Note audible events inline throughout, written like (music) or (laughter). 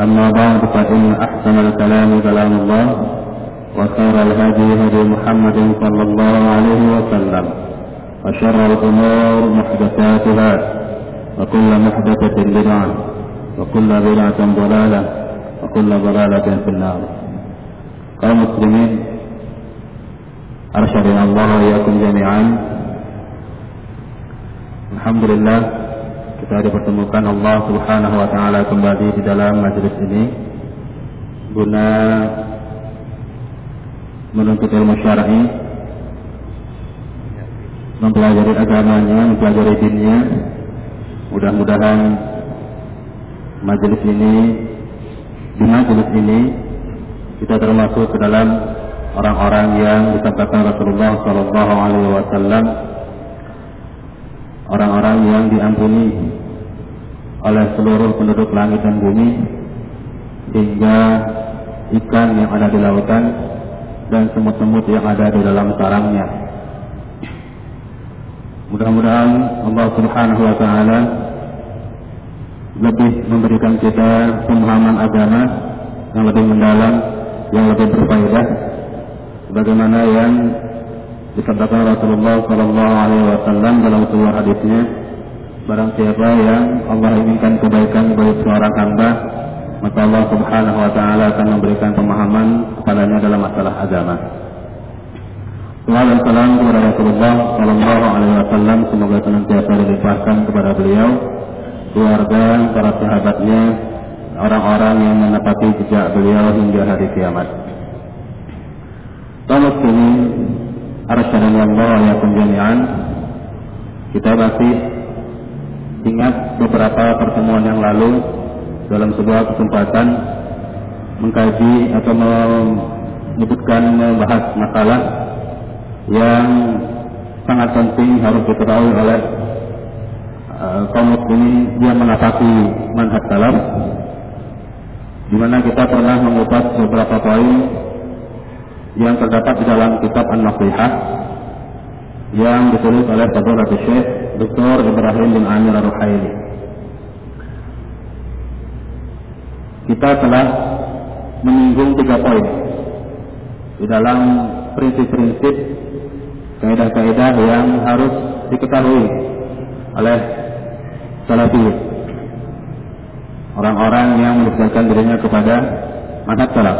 أما بعد فإن أحسن الكلام كلام الله وخير الهدي هدي محمد صلى الله عليه وسلم وشر الأمور محدثاتها وكل محدثة بدعة وكل بدعة ضلالة وكل ضلالة في النار. kaum muslimin arsyadina Allah wa iyyakum jami'an Alhamdulillah kita dipertemukan Allah Subhanahu wa taala kembali di dalam majelis ini guna menuntut ilmu syar'i mempelajari agamanya, mempelajari dinnya. Mudah-mudahan majelis ini di majelis ini kita termasuk ke dalam orang-orang yang disabdakan Rasulullah Shallallahu Alaihi Wasallam orang-orang yang diampuni oleh seluruh penduduk langit dan bumi hingga ikan yang ada di lautan dan semut-semut yang ada di dalam sarangnya. Mudah-mudahan Allah Subhanahu wa taala lebih memberikan kita pemahaman agama yang lebih mendalam, yang lebih berfaedah sebagaimana yang disabdakan Rasulullah sallallahu alaihi wasallam dalam sebuah hadisnya barang siapa yang Allah inginkan kebaikan bagi seorang hamba maka Allah Subhanahu wa taala akan memberikan pemahaman kepadanya dalam masalah agama. Salam dan salam kepada Rasulullah sallallahu alaihi wasallam semoga senantiasa dilimpahkan kepada beliau, keluarga, para sahabatnya, orang-orang yang menepati jejak beliau hingga hari kiamat. Kaum muslimin, arsyadana Allah ya jami'an. Kita masih ingat beberapa pertemuan yang lalu dalam sebuah kesempatan mengkaji atau menyebutkan membahas masalah yang sangat penting harus diketahui oleh kaum muslimin yang menapaki manhaj salaf di mana kita pernah mengupas beberapa poin yang terdapat di dalam kitab An-Nasihah yang ditulis oleh Fadilatul Syekh Dr. Ibrahim bin Amir Ar-Ruhaili kita telah menyinggung tiga poin di dalam prinsip-prinsip kaidah-kaidah yang harus diketahui oleh salafi orang-orang yang menisbahkan dirinya kepada manhaj salaf.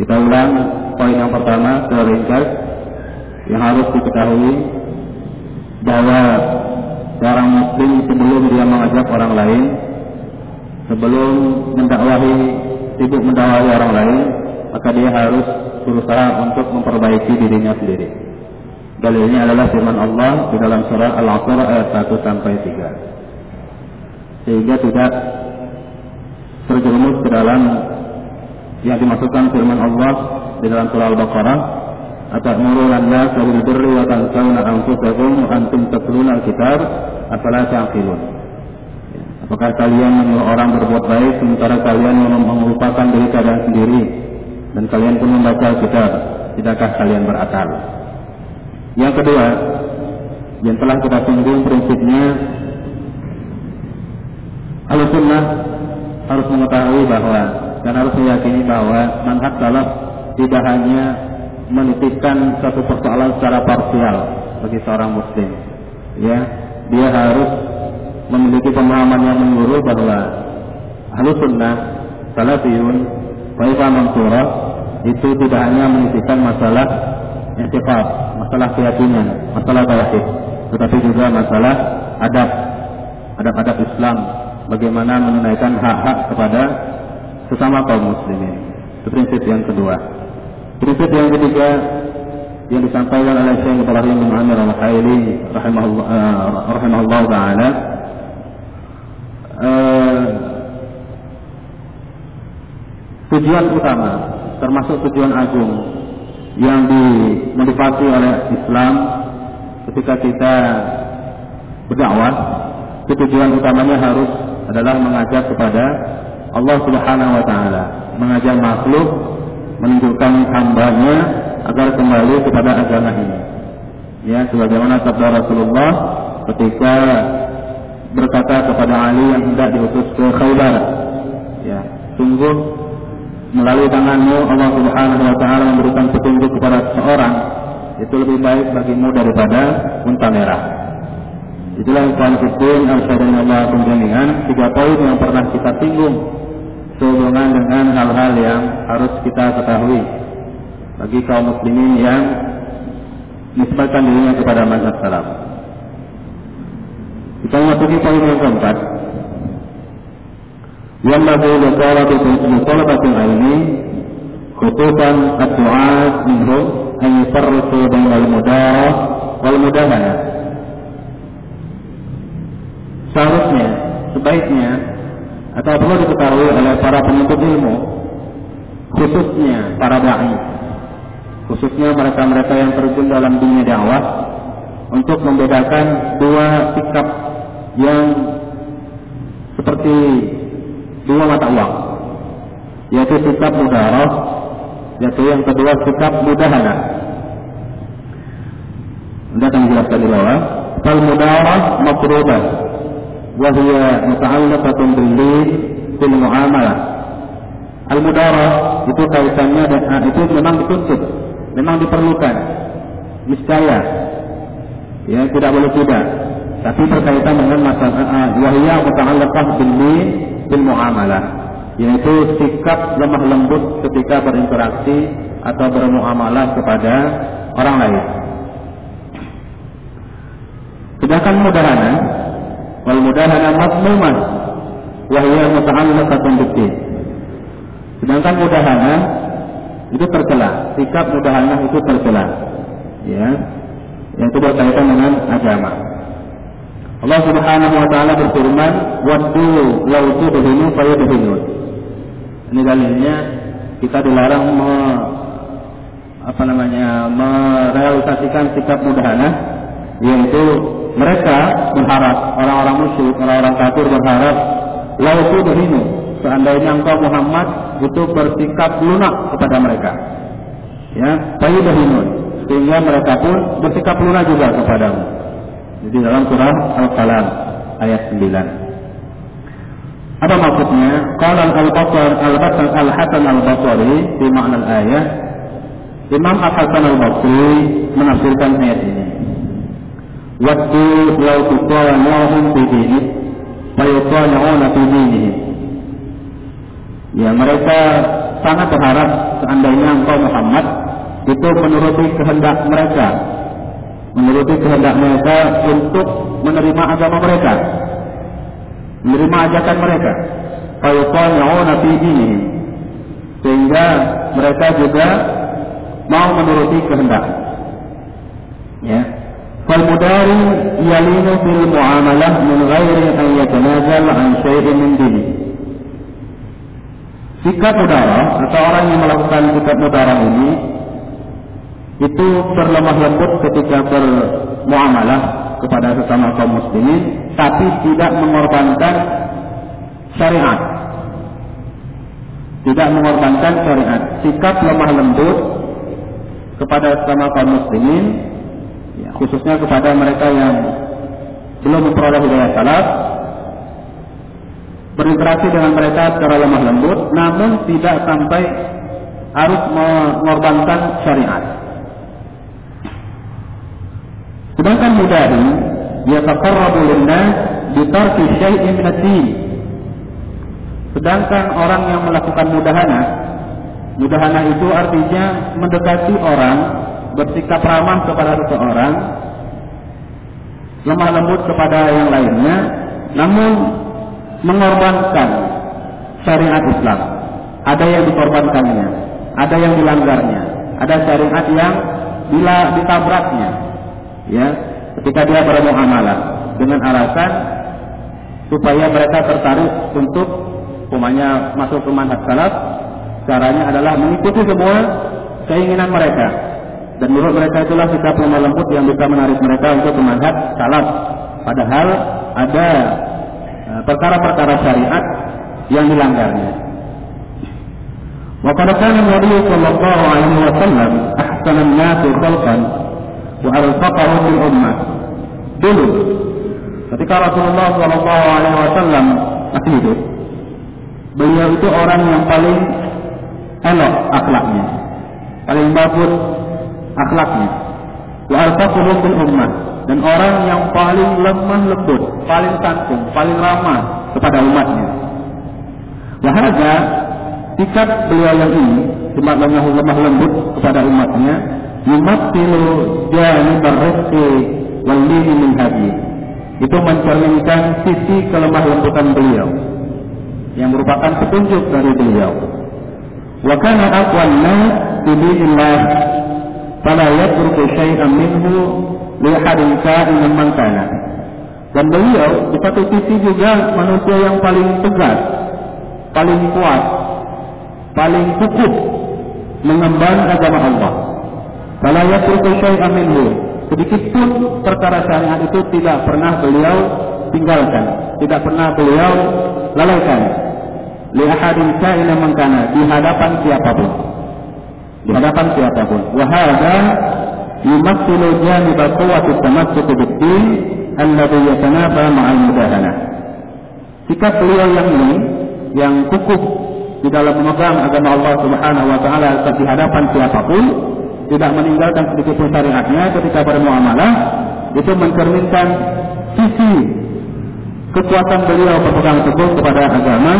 Kita ulang poin yang pertama secara ringkas yang harus diketahui bahwa seorang muslim sebelum dia mengajak orang lain sebelum mendakwahi sibuk mendakwahi orang lain maka dia harus berusaha untuk memperbaiki dirinya sendiri. Dalilnya adalah firman Allah di dalam surah Al-Asr ayat 1 sampai 3. Sehingga tidak terjerumus ke dalam yang dimasukkan firman Allah di dalam surah Al-Baqarah Birri wa tansawna anfusakum wa antum tatluna al-kitab afala ta'qilun Apakah kalian menyuruh orang berbuat baik sementara kalian melupakan diri kalian sendiri dan kalian pun membaca kitab? Tidakkah kalian berakal? Yang kedua, yang telah kita singgung prinsipnya Al-Sunnah harus mengetahui bahwa dan harus meyakini bahwa manhaj salaf tidak hanya menitipkan satu persoalan secara parsial bagi seorang muslim. Ya, dia harus memiliki pemahaman yang menyeluruh bahwa ahlu sunnah salafiyun Faifah Mansurah itu tidak hanya menisikan masalah intifat, masalah keyakinan, masalah tauhid, tetapi juga masalah adab, adab-adab Islam, bagaimana menunaikan hak-hak kepada sesama kaum muslimin. Itu prinsip yang kedua. Prinsip yang ketiga yang disampaikan oleh Syekh Ibrahim bin Amir Al-Khairi rahimahullah uh, rahimahullah taala. Uh, tujuan utama termasuk tujuan agung yang dimotivasi oleh Islam ketika kita berdakwah tujuan utamanya harus adalah mengajak kepada Allah Subhanahu wa taala, mengajak makhluk menunjukkan hambanya agar kembali kepada agama ini. Ya, sebagaimana sabda Rasulullah ketika berkata kepada Ali yang hendak diutus ke Khaybar. Ya, sungguh melalui tanganmu Allah Subhanahu wa taala memberikan petunjuk kepada seorang itu lebih baik bagimu daripada unta merah. Itulah ikhwan fiddin al-syadana penjamingan tiga poin yang pernah kita singgung sehubungan dengan hal-hal yang harus kita ketahui bagi kaum muslimin yang nisbatkan dirinya kepada mazhab salaf. Kita memasuki poin yang keempat. Yang bagi doktora di ini khususan ad-du'at minhu an yufarrisu bainal mudarah wal mudahana. Seharusnya, sebaiknya atau perlu diketahui oleh para penuntut ilmu, khususnya para dai, khususnya mereka-mereka yang terjun dalam dunia dakwah, untuk membedakan dua sikap yang seperti dua mata uang, yaitu sikap mudarah, yaitu yang kedua sikap mudahana. Anda akan jelaskan di bawah. Fal mudarah mafrudah وهي متعلقة باللين في المعاملة Al-mudarah itu kaitannya dengan itu memang dituntut, memang diperlukan, niscaya, ya tidak boleh tidak. Tapi berkaitan dengan masalah wahya muta'allaqah bil bil muamalah, yaitu sikap lemah lembut ketika berinteraksi atau bermuamalah kepada orang lain. Sedangkan mudahana wal mudahana mazmumah wa hiya muta'alliqatun bid Sedangkan mudahana itu tercela, sikap mudahana itu tercela. Ya. Yang itu berkaitan dengan agama. Allah Subhanahu wa taala berfirman, "Waddu law tudhinu fayudhinun." Ini dalilnya kita dilarang me, apa namanya merealisasikan sikap mudahana yaitu mereka berharap orang-orang musyrik, orang-orang kafir berharap lautu berhinu seandainya engkau Muhammad itu bersikap lunak kepada mereka. Ya, bayi berhinu sehingga mereka pun bersikap lunak juga kepadamu. Jadi dalam surah Al-Qalam ayat 9. Apa maksudnya? Qala al-Basr al-Hasan al-Hasan al-Basri di makna ayat Imam Al-Hasan al-Basri menafsirkan ayat ini. Waktu law tuqanahum fi dinihim fayuqana'una fi dinihim. Ya mereka sangat berharap seandainya engkau Muhammad itu menuruti kehendak mereka. Menuruti kehendak mereka untuk menerima agama mereka. Menerima ajakan mereka. fayuqana'una fi dinihim sehingga mereka juga mau menuruti kehendak. Ya فالمداري يلين في المعاملة من غير أن يتنازل عن شيء من دينه Sikap mudara atau orang yang melakukan sikap mudara ini itu berlemah lembut ketika bermuamalah kepada sesama kaum muslimin tapi tidak mengorbankan syariat tidak mengorbankan syariat sikap lemah lembut kepada sesama kaum muslimin ya, khususnya kepada mereka yang belum memperoleh hidayah salaf berinteraksi dengan mereka secara lemah lembut namun tidak sampai harus mengorbankan syariat. Sedangkan mudahi yataqarrabu linnas bi tarki syai'in min Sedangkan orang yang melakukan mudahana, mudahana itu artinya mendekati orang, bersikap ramah kepada seseorang, lemah lembut kepada yang lainnya, namun mengorbankan syariat Islam. Ada yang dikorbankannya, ada yang dilanggarnya, ada syariat yang bila ditabraknya. Ya, ketika dia bermuamalah dengan alasan supaya mereka tertarik untuk umpamanya masuk ke manhaj salaf, caranya adalah mengikuti semua keinginan mereka. Dan menurut mereka itulah sikap lemah lembut yang bisa menarik mereka untuk ke manhaj salaf. Padahal ada eh, perkara-perkara syariat yang dilanggarnya. وقد كان النبي صلى الله عليه وسلم أحسن الناس خلقا وألفقهم بالأمة dulu ketika Rasulullah Shallallahu Alaihi Wasallam masih hidup beliau itu orang yang paling elok akhlaknya paling bagus akhlaknya. Dan orang yang paling lemah lembut paling santun paling ramah kepada umatnya. Wahada sikap beliau yang ini cuma lemah lemah lembut kepada umatnya yumattilu janibar rizqi wal min hadi. Itu mencerminkan sisi kelemah lembutan beliau yang merupakan petunjuk dari beliau. Wa kana aqwan nas fala yatruku syai'an minhu li ahadin ka'inan. Dan beliau di satu sisi juga manusia yang paling tegas, paling kuat, paling cukup mengemban agama Allah. Fala yatruku syai'an minhu. Sedikit pun perkara syariat itu tidak pernah beliau tinggalkan, tidak pernah beliau lalaikan li ahadin kaina man kana di hadapan siapa pun di hadapan siapapun. Wa hadha yumathilu janib quwwati tamassuk bid-din alladhi yatanafa ma'al mudahana. Sikap beliau yang ini yang kukuh di dalam memegang agama Allah Subhanahu wa taala di hadapan siapapun tidak meninggalkan sedikit pun syariatnya ketika bermuamalah itu mencerminkan sisi kekuatan beliau berpegang teguh kepada agama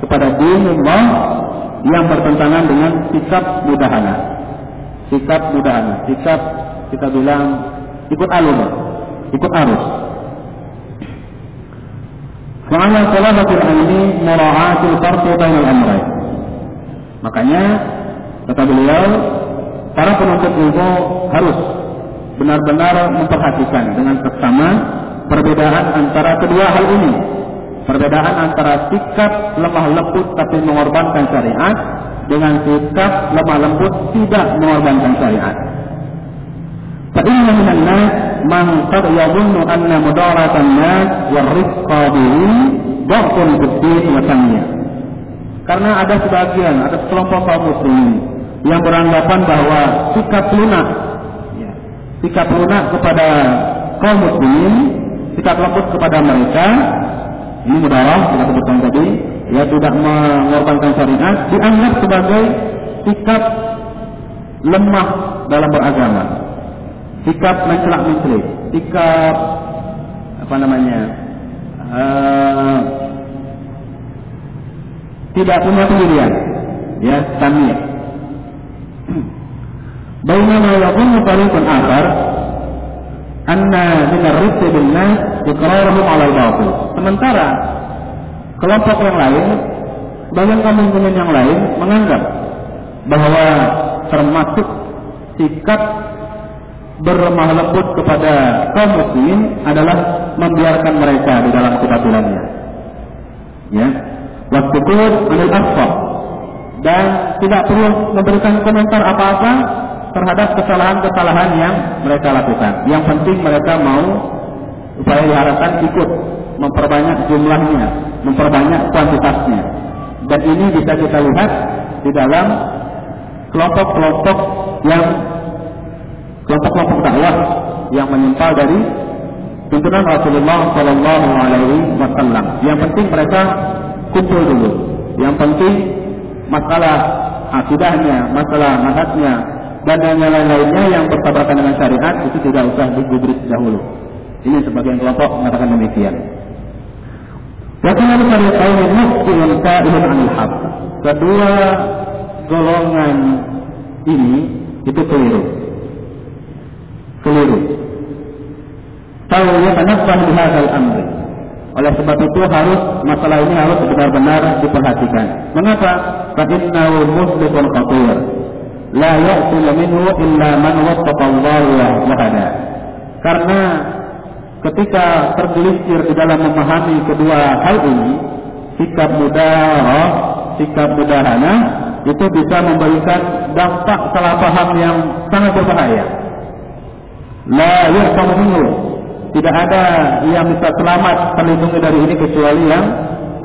kepada dinullah yang bertentangan dengan sikap mudahana. Sikap mudahana, sikap kita bilang ikut alur, ikut arus. Ma'ana salahatul ilmi mura'atul farqi bainal amrayn. Makanya kata beliau, para penuntut ilmu harus benar-benar memperhatikan dengan seksama perbedaan antara kedua hal ini Perbedaan antara sikap lemah lembut tapi mengorbankan syariat dengan sikap lemah lembut tidak mengorbankan syariat. Qad yadhunnu anna mudaratan nas wa rizqa bihi dhafun bid wa Karena ada sebagian, ada sekelompok kaum muslimin yang beranggapan bahwa sikap lunak ya, sikap lunak kepada kaum muslimin, sikap lembut kepada mereka ini mudawarah kita sebutkan tadi ya tidak mengorbankan syariat dianggap sebagai sikap lemah dalam beragama. Sikap mencelak mencelik sikap apa namanya uh, tidak punya pendirian ya tamiyah Bainama yakunu tariqun akhar anna min ar-rizq bin nas iqraruhum 'ala al-batil. Sementara kelompok yang lain, bagian kaum yang lain menganggap bahwa termasuk sikap berlemah lembut kepada kaum muslimin adalah membiarkan mereka di dalam kebatilannya. Ya. Waktu itu anil asfar dan tidak perlu memberikan komentar apa-apa terhadap kesalahan-kesalahan yang mereka lakukan. Yang penting mereka mau upaya diharapkan ikut memperbanyak jumlahnya, memperbanyak kuantitasnya. Dan ini bisa kita lihat di dalam kelompok-kelompok yang kelompok-kelompok dakwah yang menyimpal dari tuntunan Rasulullah Shallallahu Alaihi Wasallam. Yang penting mereka kumpul dulu. Yang penting masalah akidahnya, masalah madhabnya, dan yang lain-lainnya yang bertabrakan dengan syariat itu tidak usah digubris dahulu. Ini sebagian kelompok mengatakan demikian. Wakil fariqain muftilun sa'ilun anil haq. Kedua golongan ini itu keliru. Keliru. Tahu ya tanabbah bihadzal amri. Oleh sebab itu harus masalah ini harus benar-benar diperhatikan. Mengapa? Fa'innahu muslimun khatir. La ya'tul minhu illa man wattaqallahu wa hada. Karena ketika tergelisir di dalam memahami kedua hal ini, sikap mudah, sikap mudahana itu bisa memberikan dampak salah paham yang sangat berbahaya. La ya'tamu minhu. Tidak ada yang bisa selamat terlindungi dari ini kecuali yang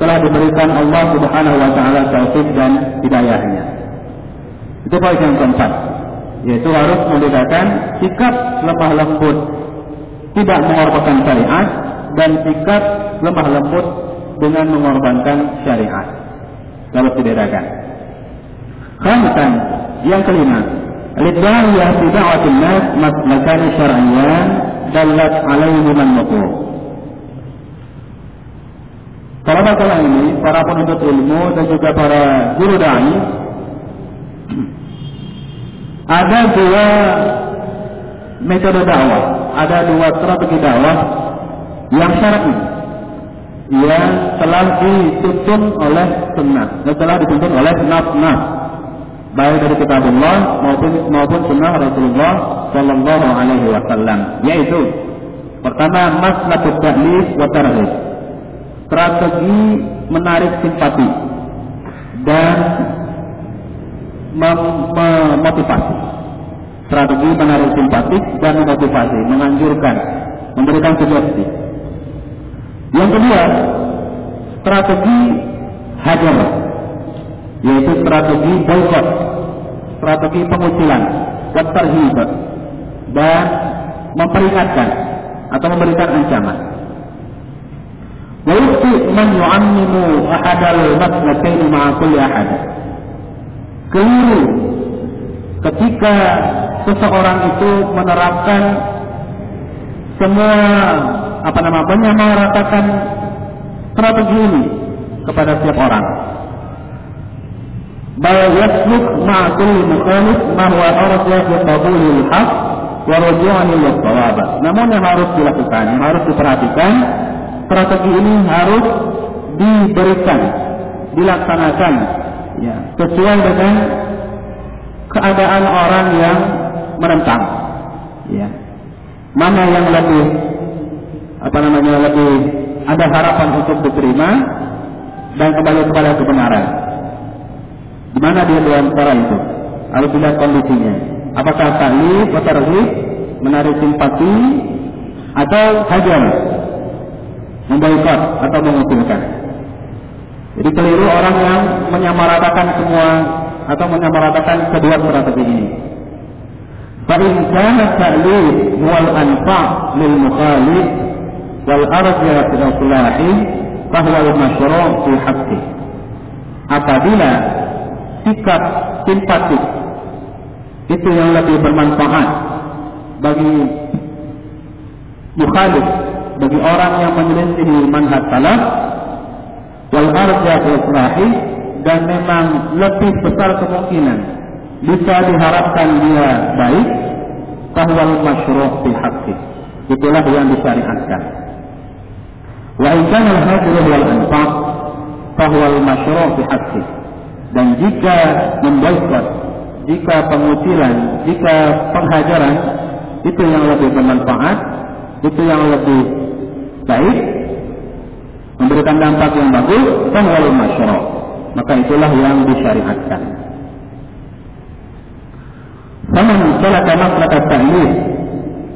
telah diberikan Allah Subhanahu wa taala taufik dan hidayahnya. Itu poin yang keempat, yaitu harus membedakan sikap lemah lembut tidak mengorbankan syariat dan sikap lemah lembut dengan mengorbankan syariat. Harus dibedakan. Khamsan, yang kelima, lidawiyah fi da'watin nas maslakan syar'iyyan dalat alaihi man mutu. Para masalah ini, para penuntut ilmu dan juga para guru dai ada dua metode dakwah, ada dua strategi dakwah yang syar'i yang telah dituntun oleh sunnah, yang telah dituntun oleh nas-nas baik dari kitabullah maupun maupun sunnah Rasulullah Shallallahu Alaihi Wasallam, yaitu pertama maslahut taklif wa tarhib, strategi menarik simpati dan memotivasi strategi menarik simpatik dan memotivasi, menganjurkan, memberikan sugesti. Yang kedua, strategi hajar, yaitu strategi boykot, strategi pengucilan, waterhib, dan memperingatkan atau memberikan ancaman. Wa man ahadal maslakaini ma'a. Keliru ketika seseorang itu menerapkan semua apa nama menyamaratakan strategi ini kepada setiap orang. Bahwa yasluk ma'akul mukhalif arja bi qabulil haq wa ruju'ani lil Namun yang harus dilakukan, yang harus diperhatikan, strategi ini harus diberikan, dilaksanakan ya, sesuai dengan keadaan orang yang menentang. Ya. Mana yang lebih apa namanya lebih ada harapan untuk diterima dan kembali kepada kebenaran. Di mana dia di antara itu? Dilihat kondisinya. Apakah taklif atau menarik simpati atau hajar, memboikot atau mengusulkan. Jadi keliru orang yang menyamaratakan semua atau menyamaratakan kedua strategi ini. فإن كان التأليف هو الأنفع للمخالف والأرجى في الإصلاح فهو المشروع في حقه. Apabila sikap simpatik itu yang lebih bermanfaat bagi mukhalif, bagi orang yang menyelisihi manhaj salaf wal arja islahi dan memang lebih besar kemungkinan bisa diharapkan dia baik bahwa masyruh fi haqqi. Itulah yang disyariatkan. Wa in kana al-hajru wal anfaq bahwa masyruh fi haqqi. Dan jika memboikot jika pengucilan jika penghajaran itu yang lebih bermanfaat itu yang lebih baik memberikan dampak yang bagus bahwa masyruh maka itulah yang disyariatkan. Faman salaka maslaka ta'lif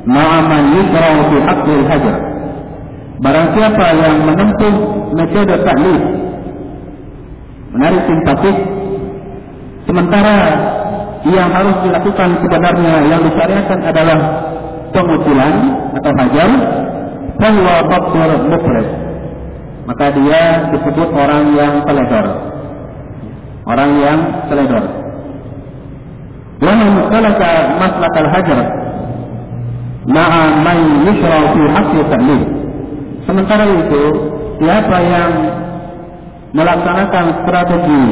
ma'a man yusra'u fi haqqil hajar. Barang siapa yang menempuh metode taklif menarik simpatik sementara yang harus dilakukan sebenarnya yang disyariatkan adalah pengucilan atau hajar bahwa baktur mufrad maka dia disebut orang yang teledor orang yang teledor. Waman salaka maslakal hajar ma'a man yusra fi haqqi ta'lim. Sementara itu, siapa yang melaksanakan strategi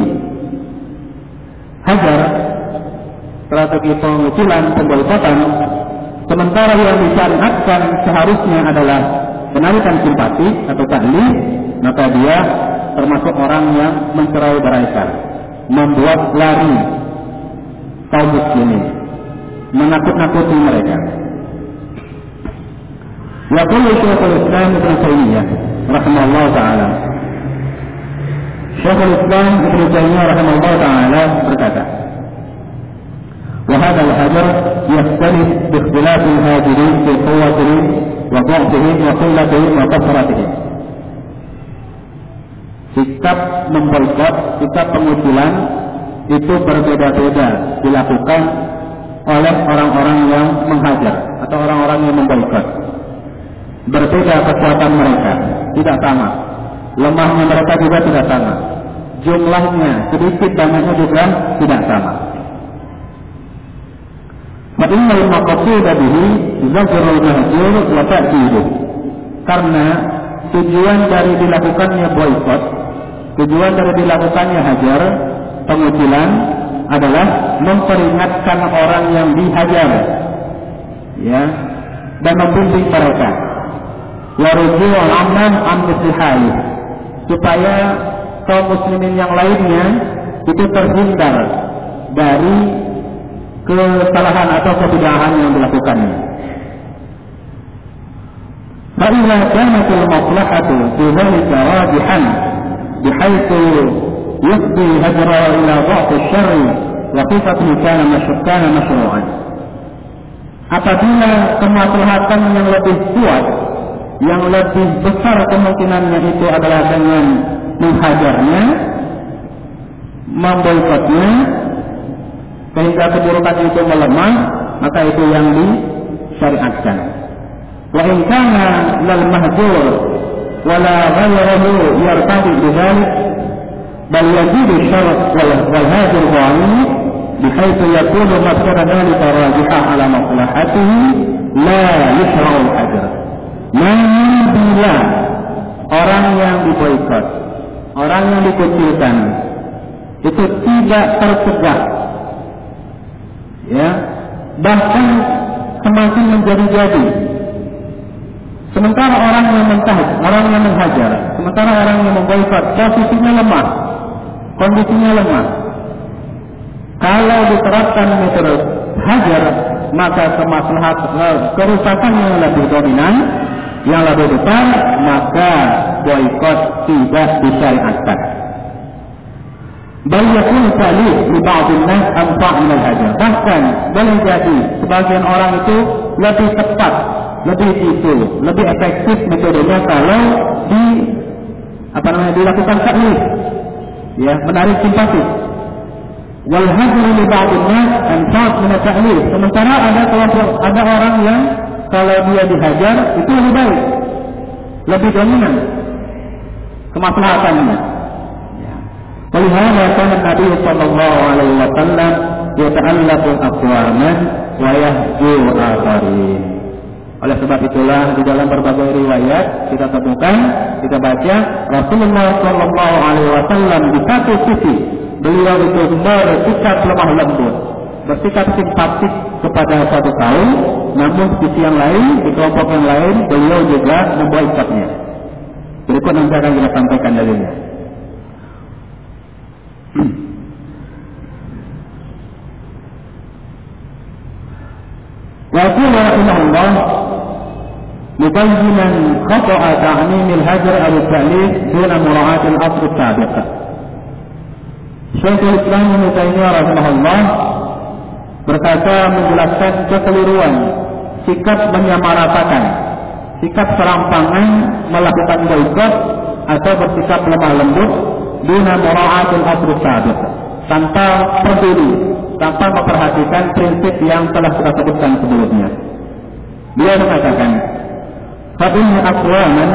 hajar, strategi pengucilan, pemboikotan, sementara yang disyariatkan seharusnya adalah penarikan simpati atau taklif, maka dia termasuk orang yang mencerai beraikan, membuat lari kaum muslimin, menakut-nakuti mereka. Yaqulu Syekhul Islam Ibn Taimiyah rahimahullah taala. Syekhul Islam Ibn Taimiyah rahimahullah taala berkata, وهذا الحجر يختلف باختلاف الهاجرين في قوتهم وضعفهم وقلتهم وكثرتهم sikap memboikot, sikap pengucilan itu berbeda-beda dilakukan oleh orang-orang yang menghajar atau orang-orang yang memboikot. Berbeda kekuatan mereka, tidak sama. Lemahnya mereka juga tidak sama. Jumlahnya sedikit banyaknya juga tidak sama. Fa'inna al-maqsuda bihi zajrul mahjur wa ta'jiluh. Karena tujuan dari dilakukannya boikot Tujuan dari dilakukannya hajar, Pengucilan adalah memperingatkan orang yang dihajar. Ya. Dan membimbing mereka. Warujul aman amnistihai supaya kaum muslimin yang lainnya itu terhindar dari kesalahan atau kebid'ahan yang dilakukannya. Fa idza maslahatu fi يفضي هجره إلى ضعف الشر وقفته كان كان مشروعا apabila kemaslahatan yang lebih kuat yang lebih besar kemungkinannya itu adalah dengan menghajarnya memboikotnya sehingga keburukan itu melemah maka itu yang disyariatkan wa in kana lal mahjur ولا غيره يرتضي بذلك بل يزيد الشرط والهاجر ضعيف بحيث يكون مصدر ذلك راجحا على مصلحته لا يشرع الحجر namun bila orang yang diboikot, orang yang dikucilkan itu tidak tercegah, ya, bahkan semakin menjadi-jadi, Sementara orang yang mentahid, orang yang menghajar, sementara orang yang memboikot, posisinya lemah, kondisinya lemah. Kalau diterapkan metode hajar, maka kemaslahat eh, kerusakan yang lebih dominan, yang lebih besar, maka boikot tidak disyariatkan. Bal yakun salih li ba'dhin nas anfa' min al-hajar. Bahkan boleh jadi sebagian orang itu lebih tepat lebih itu lebih efektif metodenya kalau di apa namanya dilakukan taklif ya menarik simpati wal hajru li ba'dhin nas anfa'at min taklif sementara ada kelompok ada orang yang kalau dia dihajar itu lebih baik lebih dominan kemaslahatannya ولهذا كان النبي صلى الله عليه وسلم يتألف أقواما ويهجو آخرين oleh sebab itulah di dalam berbagai riwayat kita temukan, kita baca Rasulullah Shallallahu Alaihi Wasallam di satu sisi beliau itu bersikap lemah lembut, bersikap simpatik kepada satu kaum, namun sisi yang lain, di kelompok yang lain beliau juga memboikotnya. Berikut nanti akan kita sampaikan dalilnya. (clears throat) Wa qila ya rahimahullah مبينا خطأ تعميم الهجر أو التأليف دون مراعاة الأصل السابق Syekhul Islam Ibnu Taimiyah rahimahullah berkata menjelaskan kekeliruan sikap menyamaratakan sikap serampangan melakukan boikot atau bersikap lemah lembut duna mura'atul asr sabiq tanpa peduli tanpa memperhatikan prinsip yang telah kita sebutkan sebelumnya. Dia mengatakan, فإن أقواما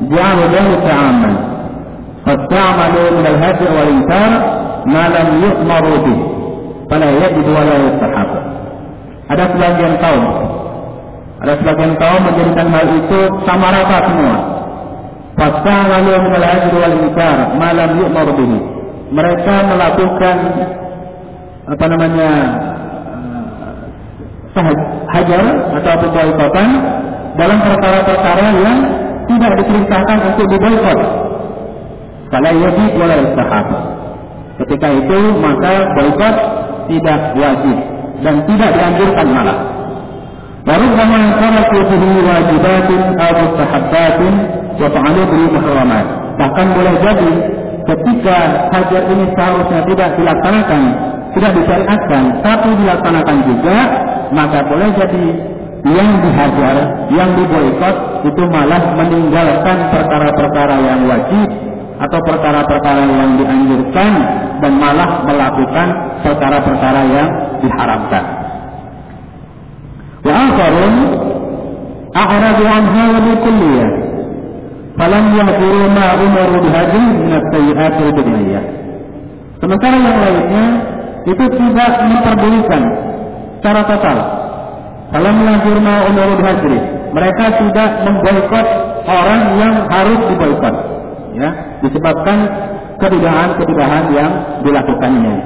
جعلوا ذلك عاما فاستعملوا من الهجر والإنكار ما لم يؤمروا به فلا يجد ولا يستحق ada sebagian kaum ada sebagian kaum menjadikan hal itu sama rata semua Fasa'alu min al-ajri wal inkar ma lam yu'mar bihi. Mereka melakukan apa namanya hajar atau boikotan dalam perkara-perkara yang tidak diperintahkan untuk diboikot. Kalau wajib boleh istihab. Ketika itu maka boikot tidak wajib dan tidak dianjurkan malah. وربما تركوا به واجبات أو مستحبات وفعلوا به محرمات. Bahkan boleh jadi ketika hajar ini seharusnya tidak dilaksanakan, tidak disyariatkan, tapi dilaksanakan juga, maka boleh jadi yang dihajar, yang diboikot itu malah meninggalkan perkara-perkara yang wajib atau perkara-perkara yang dianjurkan dan malah melakukan perkara-perkara yang diharamkan. Wa akharun a'radu an hadhihi kulliyah falam yahduru ma umaru bihadhihi min as-sayyi'at al Sementara yang lainnya itu tidak memperdulikan secara total. Falam ma umaru bihadhihi. Mereka tidak memboikot orang yang harus diboikot. Ya, disebabkan kebidahan-kebidahan yang dilakukannya.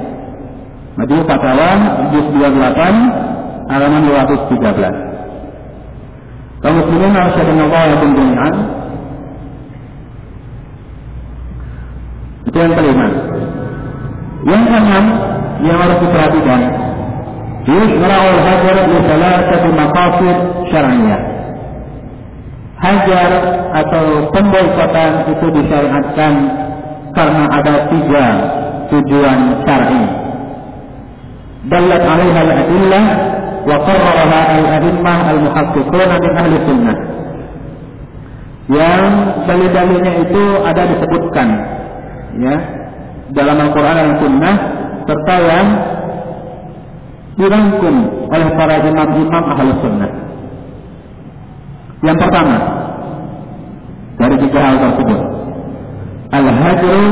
Majmu Fatawa juz 28 halaman 213. Kaum muslimin Allah yang jami'an. Itu yang kelima. Yang keenam yang harus diperhatikan Hajar li salasati maqasid syar'iyah. Hajar atau pemboikotan itu disyariatkan karena ada tiga tujuan syar'i. Dallat 'alaiha al-adillah wa qarraraha al-a'immah al-muhaqqiqun min ahli sunnah. Yang dalil-dalilnya itu ada disebutkan ya dalam Al-Qur'an dan Sunnah serta yang dirangkum oleh para imam-imam ahli sunnah. Yang pertama dari tiga hal tersebut Al-hajru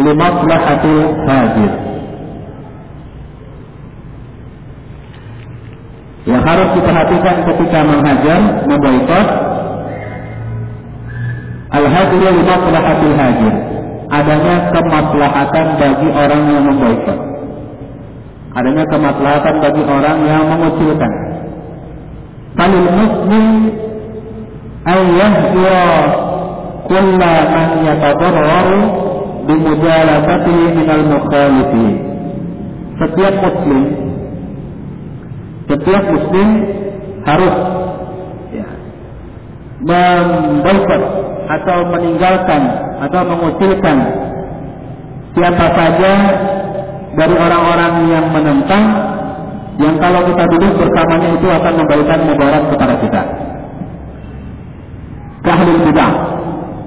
limaslahatil hajir. Yang harus diperhatikan ketika menghajar, memboikot Al-hajru limaslahatil hajir. Adanya kemaslahatan bagi orang yang memboikot. Adanya kemaslahatan bagi orang yang mengucilkan. Falil muslim ayyahjura kulla man yatadarraru bimujalasatihi minal mukhalifin. Setiap muslim setiap muslim harus ya, memboikot atau meninggalkan atau mengucilkan siapa saja dari orang-orang yang menentang yang kalau kita duduk bersamanya itu akan memberikan mudarat kepada kita. Kahlul bidah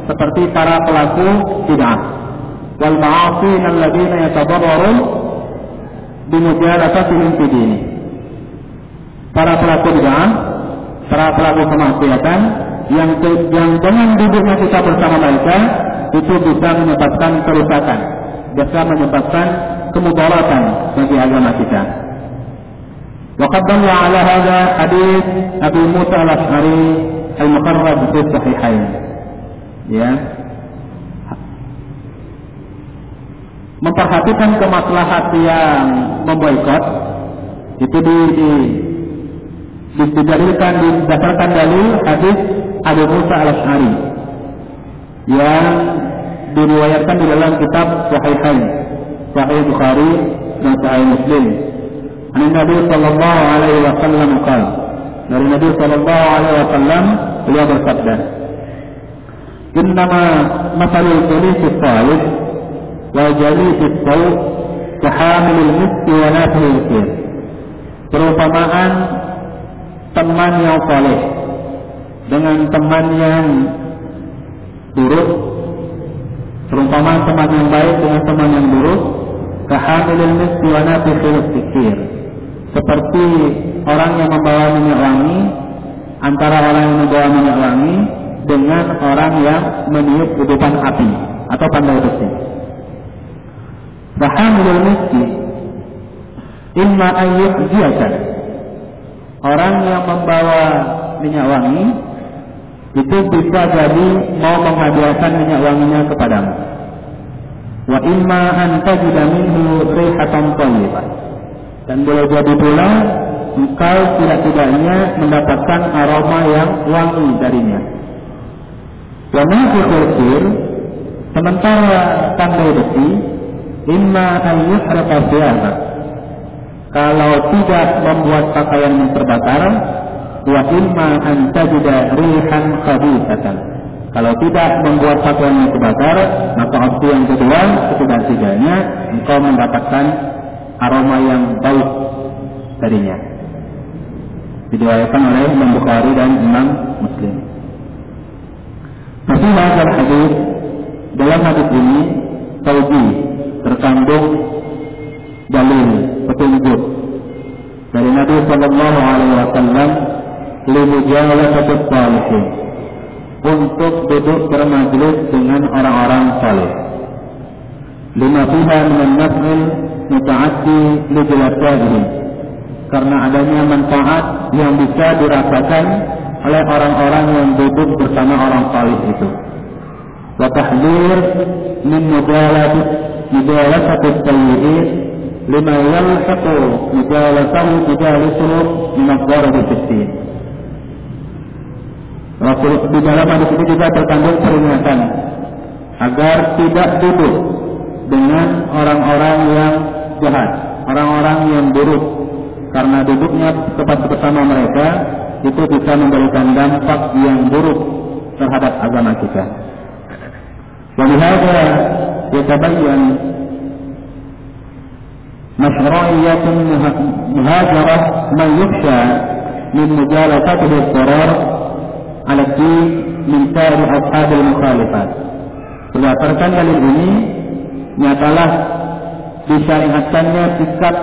seperti para pelaku bid'ah wal ma'asin alladziina yatadarrarun bimujalasatihim fi dini. Para pelaku bid'ah, para pelaku kemaksiatan yang yang dengan duduknya kita bersama mereka itu bisa menyebabkan kerusakan, bisa menyebabkan kemudaratan bagi agama kita. وقد دل على هذا حديث أبي موسى الأشعري المخرج في الصحيحين ya memperhatikan kemaslahat yang memboikot itu di, di didalilkan didasarkan dalil hadis Abu Musa al Ashari yang diriwayatkan di dalam kitab Sahihain, Sahih Bukhari dan Sahih Muslim. An Nabi sallallahu alaihi wasallam qala, dari Nabi sallallahu alaihi wasallam beliau bersabda, "Innama masalul jalis salih wa jalis sawu wa hamilul miski wa nafilul Perumpamaan teman yang saleh dengan teman yang buruk perumpamaan teman yang baik dengan teman yang buruk kahamilul miski wa nafikhil sikir seperti orang yang membawa minyak wangi antara orang yang membawa minyak wangi dengan orang yang meniup udupan api atau pandai besi. Fahamilul miski imma ayyuhziyaka Orang yang membawa minyak wangi itu bisa jadi mau menghadiahkan minyak wanginya kepadamu. Wa imma an tajida minhu rihatan thayyibah. Dan boleh jadi pula engkau tidak-tidaknya mendapatkan aroma yang wangi darinya. Wa ma fi sementara tandai besi imma an yuhraqa kalau tidak membuat pakaian yang terbakar wa imma an tajida rihan khabithatan. Kalau tidak membuat pakaian yang terbakar maka opsi yang kedua setidak-tidaknya engkau mendapatkan aroma yang bau darinya diriwayatkan oleh Imam Bukhari dan Imam Muslim. Tapi hadis dalam hadis ini tauji terkandung dalil petunjuk dari Nabi Shallallahu Alaihi Wasallam limujalasati salihin untuk duduk bermajlis dengan orang-orang saleh. Lima fiha min naf'il mutaaddi li karena adanya manfaat yang bisa dirasakan oleh orang-orang yang duduk bersama orang saleh itu. Wa tahdhir min mujalasati mujalasati sayyi'in lima yalhaqu mujalasahu mujalisuhu min ad-darb fi Rasul di dalam hadis ini juga terkandung peringatan agar tidak duduk dengan orang-orang yang jahat, orang-orang yang buruk, karena duduknya tepat bersama mereka itu bisa memberikan dampak yang buruk terhadap agama kita. ولهذا يتبين مشروعية مهاجرة من يخشى من مجالسته الضرر ala din min sa'ir ashabil mukhalifat. Berdasarkan dalil ini, nyatalah disyariatkannya sikap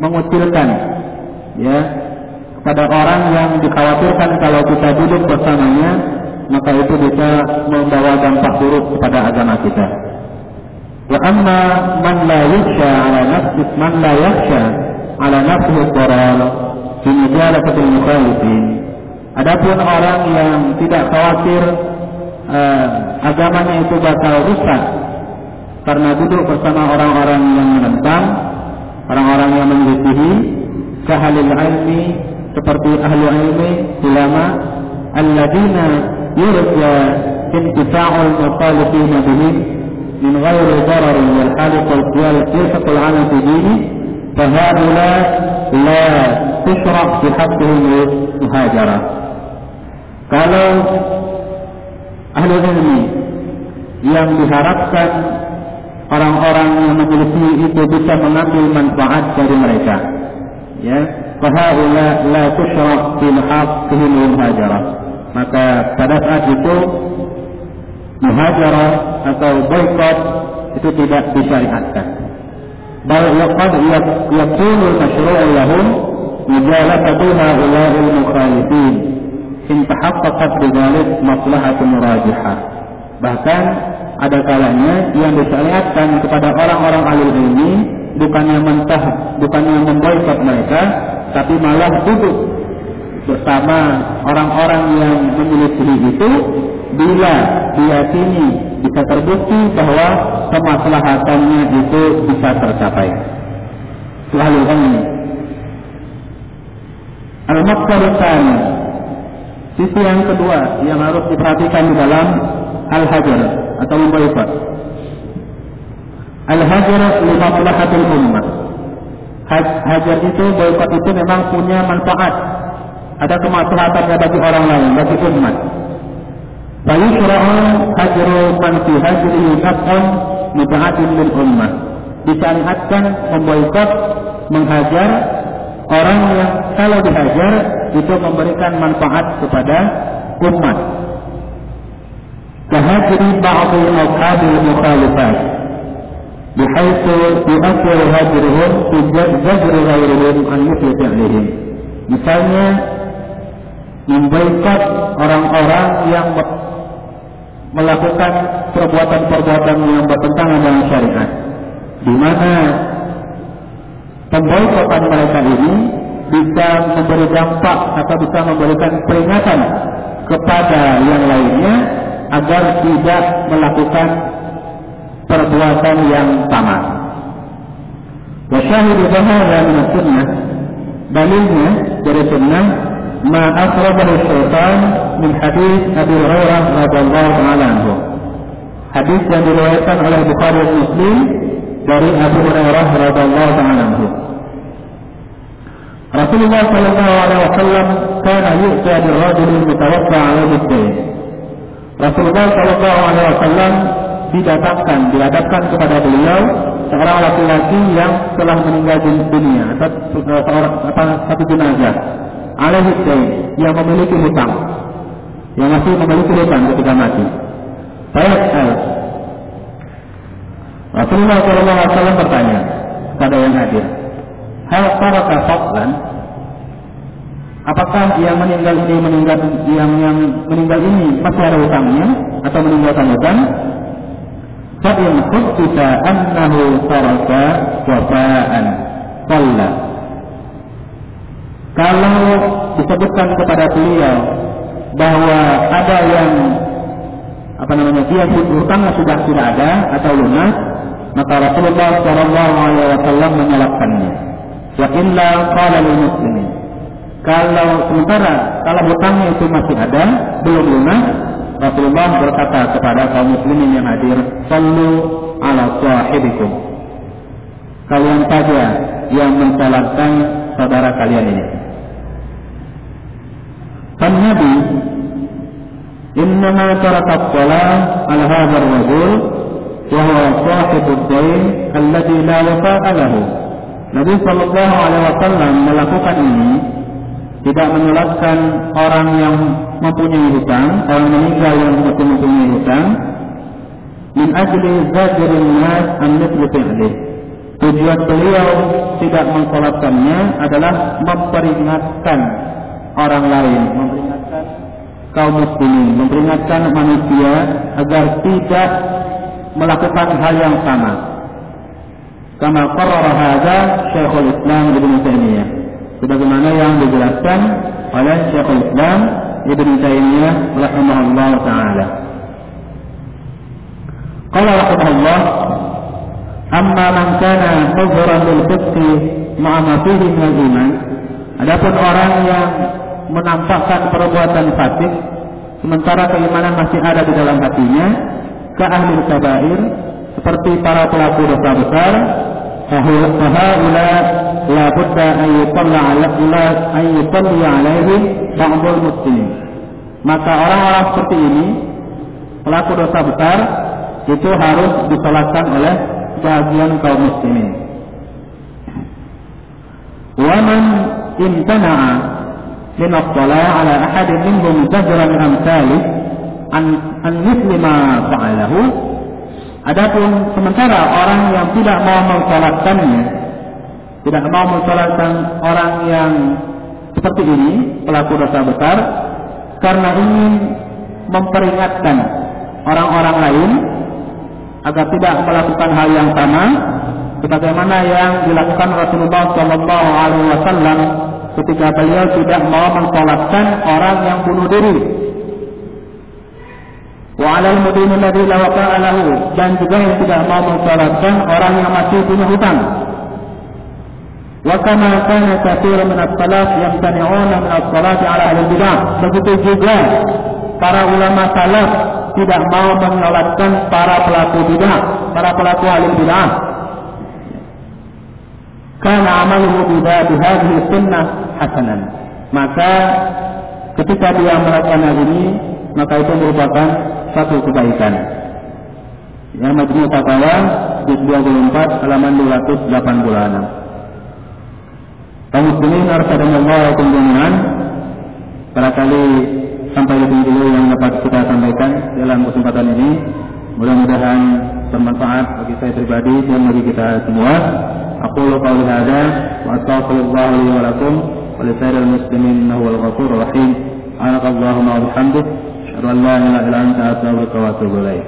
mengucilkan ya kepada orang yang dikhawatirkan kalau kita duduk bersamanya maka itu bisa membawa dampak buruk kepada agama kita. Wa amma man la yakhsha ala nafsi man la yakhsha ala nafsihi fi mujalasatil mukhalifin Adapun orang yang tidak khawatir uh, agamanya itu bakal rusak karena duduk bersama orang-orang yang menentang orang-orang yang menyelisihi kehalil ilmi seperti ahli ilmi ulama alladzina yurja intifa'ul mukhalifin bihim min ghairi darar wal haliq wal yalhaq al alam fi dini فهؤلاء لا تشرع في حقهم muhajarah kalau ahli ilmi yang diharapkan orang-orang yang menyelisih itu bisa mengambil manfaat dari mereka. Ya, fahaula la tusyrak fi haqqihim muhajarah. Maka pada saat itu muhajarah atau boykot itu tidak disyariatkan. Bal yaqad yakunu masyru'un lahum mujalasatu haula'il mukhalifin in tahaqqaqat bidzalik maslahatun rajihah. Bahkan ada kalanya yang disyariatkan kepada orang-orang alim ini bukannya mentah, bukannya memboikot mereka, tapi malah duduk bersama orang-orang yang menyelidiki itu bila diyakini bisa terbukti bahwa kemaslahatannya itu bisa tercapai. Lalu ini Al-Maqsad Sisi yang kedua yang harus diperhatikan di dalam Al-Hajar atau memboikot. Al-hajar limaslahatil ummah. Hajar itu boikot itu memang punya manfaat. Ada kemaslahatannya bagi orang lain, bagi umat. Fayusra'u hajru man fi hajrihi naf'un muba'atin lil ummah. Disyariatkan memboikot, menghajar orang yang kalau dihajar itu memberikan manfaat kepada umat. Kehadiri ba'du ashabil mukhalifat bihaitsu yu'athiru hajruhum fi jazri ghairihim an mithli fi'lihim. Misalnya memboikot orang-orang yang melakukan perbuatan-perbuatan yang bertentangan dengan syariat di mana pemboikotan mereka ini bisa memberi dampak atau bisa memberikan peringatan kepada yang lainnya agar tidak melakukan perbuatan yang sama. Wasyahidu hadza min sunnah dalilnya dari sunnah ma akhrajahu syaitan min hadis Abi Hurairah radhiyallahu taala anhu. Hadis yang diriwayatkan oleh Bukhari dan Muslim dari Abu Hurairah radhiyallahu taala anhu. Rasulullah sallallahu alaihi wasallam kana yu'ta bil rajul mutawaffa alaihi ad Rasulullah sallallahu alaihi wasallam didatangkan, dihadapkan kepada beliau seorang laki-laki yang telah meninggal dunia, seorang apa, satu jenazah, alaihi yang memiliki hutang, yang masih memiliki hutang ketika mati. Saya Rasulullah SAW bertanya kepada yang hadir, Hal taraka fadlan Apakah yang meninggal ini meninggal yang yang meninggal ini masih ada hutangnya atau meninggalkan hutang? Fa'in khuttisa annahu taraka wafa'an Qalla Kalau disebutkan kepada beliau bahwa ada yang apa namanya dia hutangnya sudah tidak ada atau lunas maka Rasulullah Shallallahu Alaihi Wasallam menyalahkannya. Wa illa qala lil muslimin. Kalau sementara kalau hutangnya itu masih ada, belum lunas, Rasulullah berkata kepada kaum muslimin yang hadir, "Sallu ala sahibikum." Kalian saja yang mensalatkan saudara kalian ini. Kan Nabi Innama tarakat salat ala hadzal rajul وهو صاحب الدين الذي لا وفاء له Nabi Shallallahu Alaihi Wasallam melakukan ini tidak menyolatkan orang yang mempunyai hutang, orang meninggal yang masih mempunyai hutang, min ajli zajirin nas an fi'lih. Tujuan beliau tidak mensolatkannya adalah memperingatkan orang lain, memperingatkan kaum muslimin, memperingatkan manusia agar tidak melakukan hal yang sama. Kama qarrara hadza Syekhul Islam Ibnu Taimiyah. Sebagaimana yang dijelaskan oleh Syekhul Islam Ibnu Taimiyah rahimahullah taala. Qala rahimahullah amma man kana huzran lil fiqhi ma'a ma fihi min iman adapun orang yang menampakkan perbuatan fasik sementara keimanan masih ada di dalam hatinya ke ahli kabair seperti para pelaku dosa besar fahaula la budda an ala an yutalli alaihi ba'dul muslimin. Maka orang-orang seperti ini pelaku dosa besar itu harus disolatkan oleh sebagian kaum muslimin. Wa man imtana'a min ala ahadin minhum zajran amsalih an muslima fa'alahu. Adapun sementara orang yang tidak mau mensalatkannya tidak mau mensalatkan orang yang seperti ini pelaku dosa besar karena ingin memperingatkan orang-orang lain agar tidak melakukan hal yang sama sebagaimana yang dilakukan Rasulullah Shallallahu Alaihi Wasallam ketika beliau tidak mau mensolatkan orang yang bunuh diri Wa 'alal mudin alladhi la waqa'a dan juga yang tidak mau mensalatkan orang yang masih punya hutang. Wa kama kana katsirun min as-salaf yamtani'una min as-salati. Begitu juga para ulama salaf tidak mau menyolatkan para pelaku bidah, para pelaku ahli bidah. Karena amaluhu bidah bihadhihi sunnah hasanan. Maka ketika dia melakukan hal ini, maka itu merupakan satu kebaikan. Yang Majmu Fatawa juz 24 halaman 286. Kaum muslimin arsadallahu jami'an. Barangkali sampai di dulu yang dapat kita sampaikan dalam kesempatan ini. Mudah-mudahan bermanfaat bagi saya pribadi dan bagi kita semua. Aku qauli hadza wa astaghfirullah wa lakum wa li muslimin innahu rahim. Subhanakallahumma wa bihamdika أشهد أن لا إله إلا أنت أستغفرك وأتوب إليك